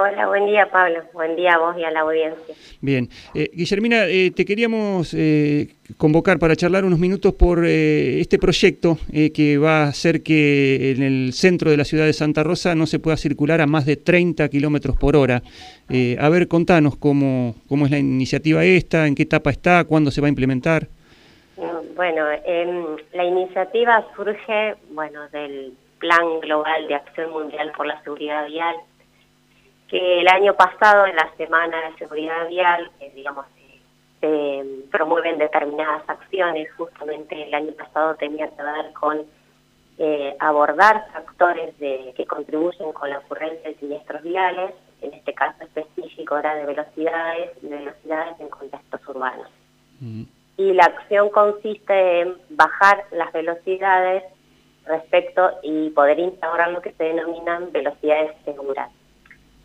Hola, buen día Pablo, buen día a vos y a la audiencia. Bien, eh, Guillermina, eh, te queríamos eh, convocar para charlar unos minutos por este proyecto que va a hacer que en el centro de la ciudad de Santa Rosa no se pueda circular a más de 30 kilómetros por hora. a ver, contanos cómo, cómo es la iniciativa esta, en qué etapa está, cuándo se va a implementar. Bueno, em, la iniciativa surge bueno, del Plan Global de Acción Mundial por la Seguridad Vial que el año pasado, en la Semana de Seguridad Vial, digamos, se promueven determinadas acciones, justamente el año pasado tenía que ver con eh, abordar factores de, que contribuyen con la ocurrencia de siniestros viales, en este caso específico era de velocidades y velocidades en contextos urbanos. Mm. Y la acción consiste en bajar las velocidades respecto y poder instaurar lo que se denominan velocidades seguras.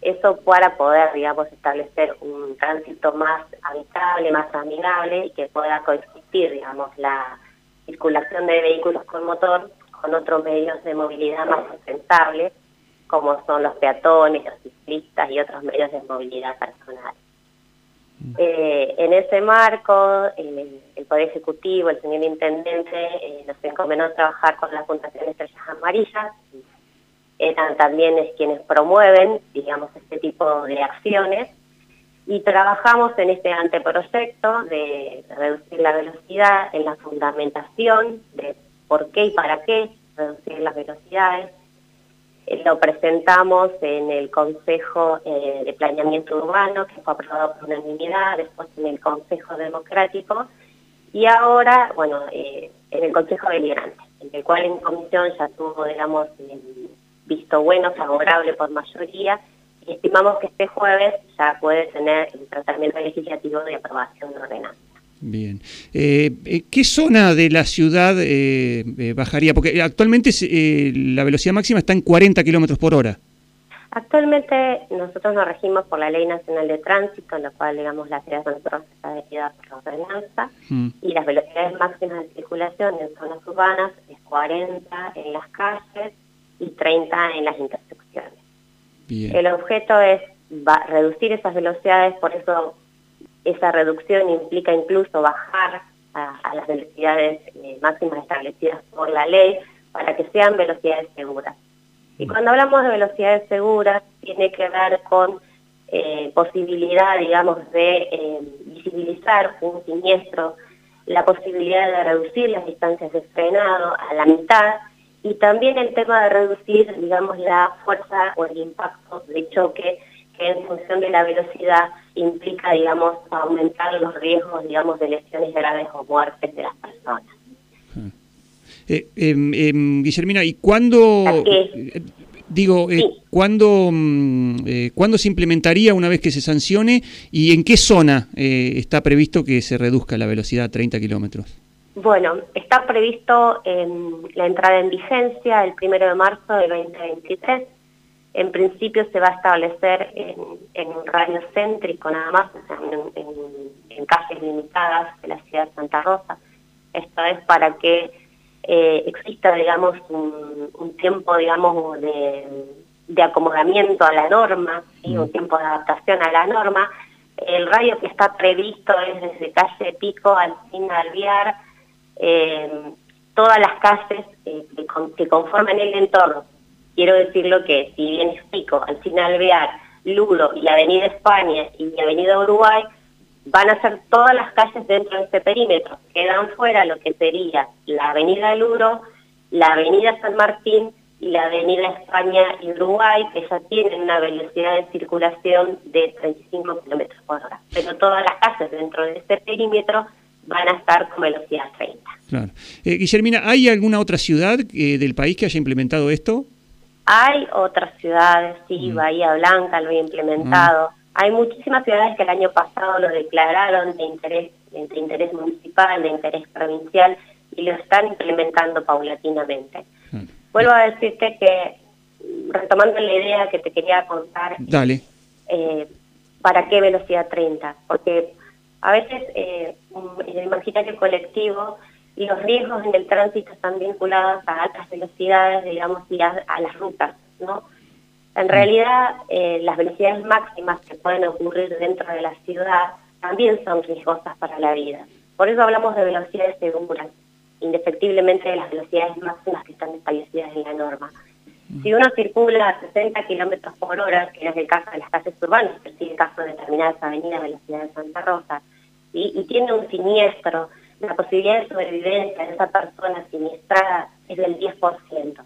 Eso para poder, digamos, establecer un tránsito más habitable, más amigable y que pueda coexistir, digamos, la circulación de vehículos con motor con otros medios de movilidad más sustentables, como son los peatones, los ciclistas y otros medios de movilidad personal. Eh, en ese marco, el, Poder Ejecutivo, el señor Intendente, eh, nos encomendó trabajar con la Fundación Estrellas Amarillas, eran también es quienes promueven, digamos, este tipo de acciones y trabajamos en este anteproyecto de reducir la velocidad, en la fundamentación de por qué y para qué reducir las velocidades. Eh, lo presentamos en el Consejo eh, de Planeamiento Urbano, que fue aprobado por unanimidad, después en el Consejo Democrático, y ahora, bueno, eh, en el Consejo Deliberante, en el cual en comisión ya tuvo, digamos, visto bueno, favorable por mayoría, y estimamos que este jueves ya puede tener el tratamiento legislativo de aprobación de ordenanza. Bien. Eh, eh, ¿Qué zona de la ciudad eh, bajaría? Porque actualmente la velocidad máxima está en 40 kilómetros por hora. Actualmente nosotros nos regimos por la Ley Nacional de Tránsito, en la cual, digamos, la ciudad de Santa está decidida por ordenanza, mm. y las velocidades máximas de circulación en zonas urbanas es 40 en las calles y 30 en las intersecciones. El objeto es reducir esas velocidades, por eso esa reducción implica incluso bajar a, las velocidades eh, máximas establecidas por la ley para que sean velocidades seguras. Y cuando hablamos de velocidades seguras, tiene que ver con eh, posibilidad, digamos, de eh, visibilizar un siniestro, la posibilidad de reducir las distancias de frenado a la mitad y también el tema de reducir, digamos, la fuerza o el impacto de choque que en función de la velocidad implica, digamos, aumentar los riesgos, digamos, de lesiones graves o muertes de las personas. Eh, em, Guillermina, ¿y cuándo, eh, digo, eh, ¿cuándo, mm, eh, ¿cuándo se implementaría una vez que se sancione y en qué zona está previsto que se reduzca la velocidad a 30 kilómetros? Bueno, está previsto la entrada en vigencia el primero de marzo de 2023. En principio se va a establecer en, un radio céntrico nada más, o sea, en, calles limitadas de la ciudad de Santa Rosa. Esto es para que eh, exista, digamos, un, tiempo, digamos, de, acomodamiento a la norma, ¿sí? un tiempo de adaptación a la norma. El radio que está previsto es desde calle Pico al fin Alviar, todas las calles eh, que, conforman el entorno. Quiero decirlo que, si bien explico, al final Alvear, Lulo y Avenida España y Avenida Uruguay, van a ser todas las calles dentro de este perímetro. Quedan fuera lo que sería la Avenida Luro, la Avenida San Martín y la Avenida España y Uruguay, que ya tienen una velocidad de circulación de 35 kilómetros por hora. Pero todas las calles dentro de este perímetro van a estar con velocidad 30. Claro. Eh, Guillermina, ¿hay alguna otra ciudad eh, del país que haya implementado esto? Hay otras ciudades, sí, mm. Bahía Blanca lo ha implementado. Mm. Hay muchísimas ciudades que el año pasado lo declararon de interés, de interés municipal, de interés provincial, y lo están implementando paulatinamente. Mm. Vuelvo a decirte que, retomando la idea que te quería contar, Dale. Eh, ¿para qué velocidad 30? Porque a veces eh, en el imaginario colectivo los riesgos en el tránsito están vinculados a altas velocidades, digamos, y a, las rutas, ¿no? En realidad, eh, las velocidades máximas que pueden ocurrir dentro de la ciudad también son riesgosas para la vida. Por eso hablamos de velocidades seguras, indefectiblemente de las velocidades máximas que están establecidas en la norma. Si uno circula a 60 kilómetros por hora, que es el caso de las calles urbanas, pero sí el caso de determinadas avenidas ciudad de Santa Rosa, y tiene un siniestro, la posibilidad de sobrevivencia de esa persona siniestrada es del 10%.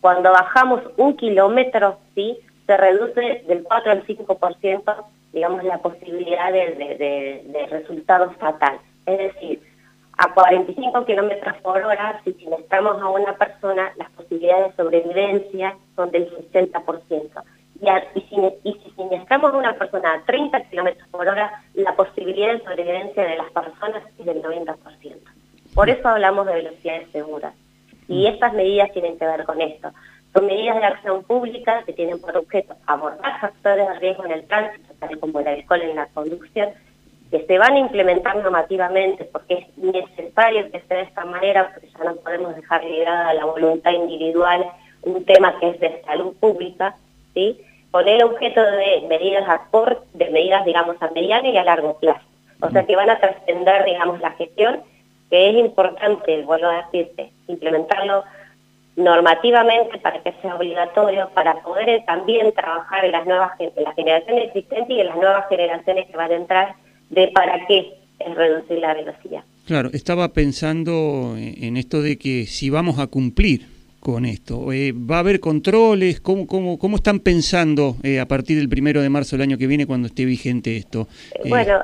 Cuando bajamos un kilómetro, ¿sí? se reduce del 4 al 5%, digamos, la posibilidad de, de, de, resultados fatales. Es decir, a 45 kilómetros por hora, si siniestramos a una persona, las posibilidades de sobrevivencia son del 60%. Y, si, y si siniestramos a una persona a 30 kilómetros por hora, la posibilidad de sobrevivencia de las personas es del 90%. Por eso hablamos de velocidades seguras. Y mm. estas medidas tienen que ver con esto. Son medidas de acción pública que tienen por objeto abordar factores de riesgo en el tránsito, tal como el alcohol en la conducción, que se van a implementar normativamente porque es necesario que sea de esta manera, porque ya no podemos dejar ligada a la voluntad individual un tema que es de salud pública, ¿sí? Con el objeto de medidas a corto, de medidas, digamos, a mediano y a largo plazo. O sea que van a trascender, digamos, la gestión, que es importante, vuelvo a decirte, implementarlo normativamente para que sea obligatorio, para poder también trabajar en las nuevas en las generaciones existentes y en las nuevas generaciones que van a entrar de para qué es reducir la velocidad. Claro, estaba pensando en esto de que si vamos a cumplir con esto? Eh, ¿Va a haber controles? ¿Cómo, cómo, cómo están pensando eh, a partir del primero de marzo del año que viene cuando esté vigente esto? Eh, bueno,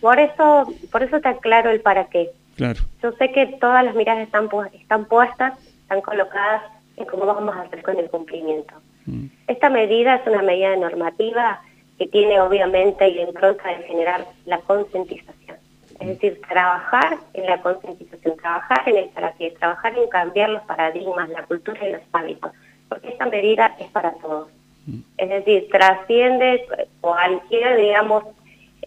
por eso, por eso está claro el para qué. Claro. Yo sé que todas las miradas están, están puestas, están colocadas en cómo vamos a hacer con el cumplimiento. Mm. Esta medida es una medida normativa que tiene obviamente la impronta de generar la concientización. Es decir, trabajar en la concientización, trabajar en el para trabajar en cambiar los paradigmas, la cultura y los hábitos, porque esta medida es para todos. Mm. Es decir, trasciende cualquier, digamos,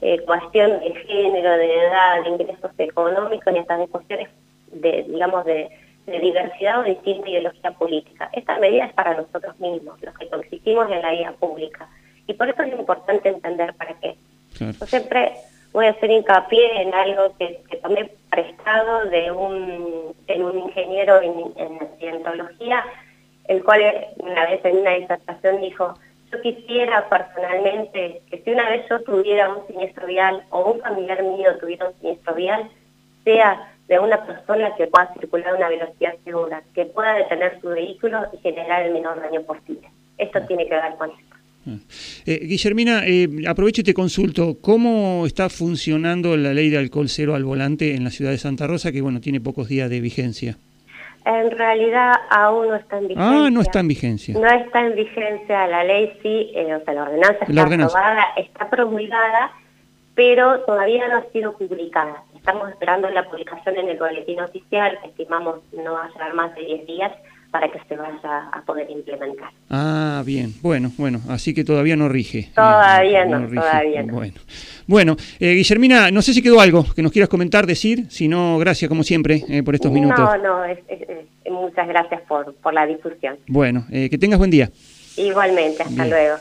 eh, cuestión de género, de edad, de ingresos económicos y estas cuestiones de, digamos, de, diversidad o distinta ideología política. Esta medida es para nosotros mismos, los que existimos en la vida pública. Y por eso es importante entender para qué. Yo siempre voy a hacer hincapié en algo que, tomé prestado de un, un ingeniero en, en cientología, el cual una vez en una disertación dijo, yo quisiera personalmente que si una vez yo tuviera un siniestro vial o un familiar mío tuviera un siniestro vial, sea de una persona que pueda circular a una velocidad segura, que pueda detener su vehículo y generar el menor daño posible. Esto tiene que ver con esto. Eh, Guillermina, eh, aprovecho y te consulto, ¿cómo está funcionando la ley de alcohol cero al volante en la ciudad de Santa Rosa, que bueno, tiene pocos días de vigencia? En realidad aún no está en vigencia. Ah, no está en vigencia. No está en vigencia, la ley sí, eh, o sea, la ordenanza está aprobada, está promulgada, pero todavía no ha sido publicada. Estamos esperando la publicación en el boletín oficial, estimamos no va a llevar más de 10 días, para que se vaya a poder implementar. Ah, bien, bueno, bueno, así que todavía no rige. Todavía no, todavía no. Bueno, bueno eh, Guillermina, no sé si quedó algo que nos quieras comentar, decir, si no, gracias como siempre eh, por estos minutos. No, no, muchas gracias por, por la difusión. Bueno, eh, que tengas buen día. Igualmente, hasta luego.